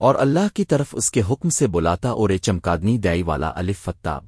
اور اللہ کی طرف اس کے حکم سے بلاتا اور چمکادنی دائی والا الف فتاب۔